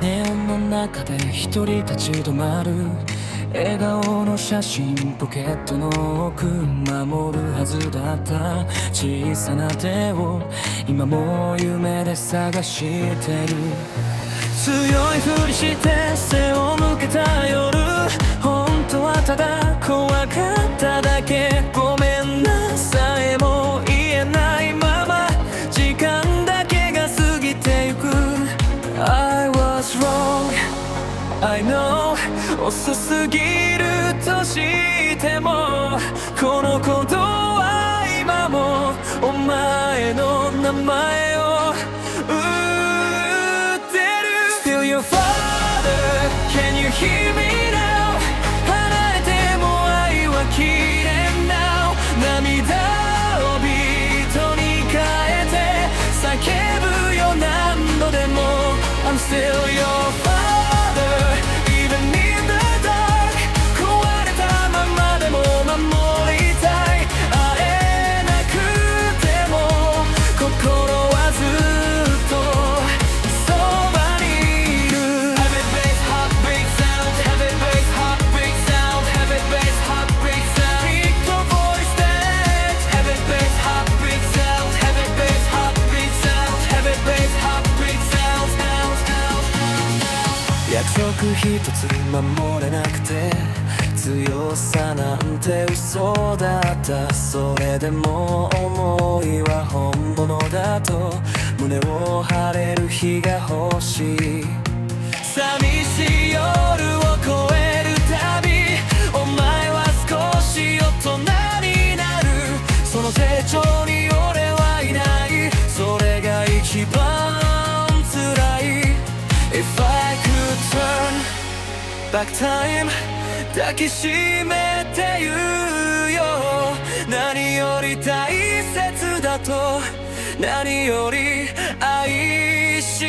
ネオンの中で一人立ち止まる。笑顔の写真ポケットの奥守るはずだった。小さな手を今も夢で探してる。強いふりして背を向けた夜。本当はただ怖かった。I know 遅すぎるとしてもこのことは今もお前の名前を売ってる Still your father Can you hear me 約束一つ守れなくて強さなんて嘘だったそれでも思いは本物だと胸を張れる日が欲しい寂しい back time 抱きしめて言うよ。何より大切だと。何より愛し